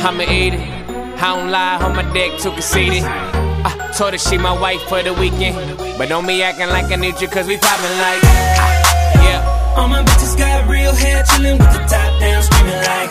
I'ma eat it. I don't lie, on my dick too conceited. I told her she my wife for the weekend. But don't be acting like I need you, cause we poppin' like. ah, Yeah. All my bitches got real hair, chillin' with the top down, screaming like,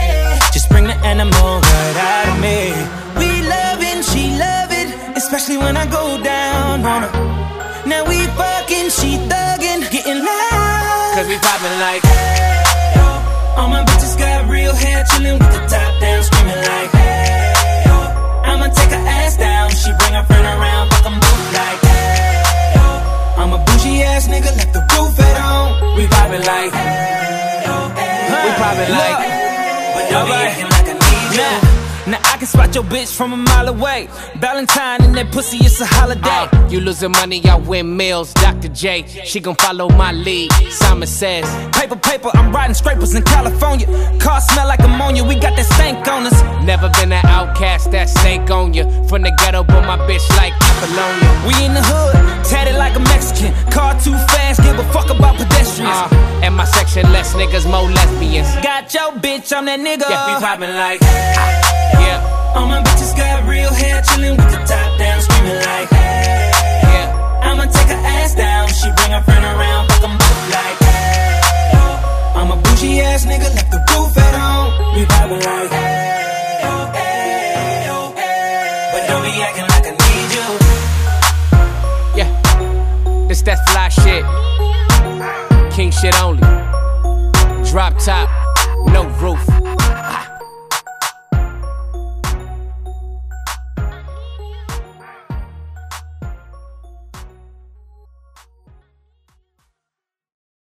Especially when I go down on her. Now we fucking, she thuggin', getting loud. Cause we poppin' like. Hey, oh. All my bitches got real hair, chillin' with the top down, screaming like, hey, oh. I'ma take her ass down. She bring her friend around, fuck 'em both like, hey, oh. I'm a bougie ass nigga, left the roof at home. We poppin' like. Hey, oh, hey. We poppin' like. Now I can spot your bitch from a mile away. Valentine and that pussy, it's a holiday. Uh, you losing money, I win meals. Dr. J, she gon' follow my lead. Simon says, Paper, paper, I'm riding scrapers in California. Car smell like ammonia, we got that stank on us. Never been an outcast, that stank on you. From the ghetto, but my bitch like Apollonia. We in the hood, tatted like a Mexican. Car too fast, give a fuck about pedestrians. Uh, and my section, less niggas, more lesbians. Got your bitch, I'm that nigga. Yeah, we poppin' like, yeah, All my bitches got real hair, chillin' with the top down, screaming like, hey. yeah. I'ma take her ass down. She bring her friend around, fuck 'em both like, hey. oh. I'm a bougie ass nigga, left the roof at home. We vibing like, hey, oh, hey, oh, hey. But don't be acting like I need you. Yeah, this that fly shit. King shit only.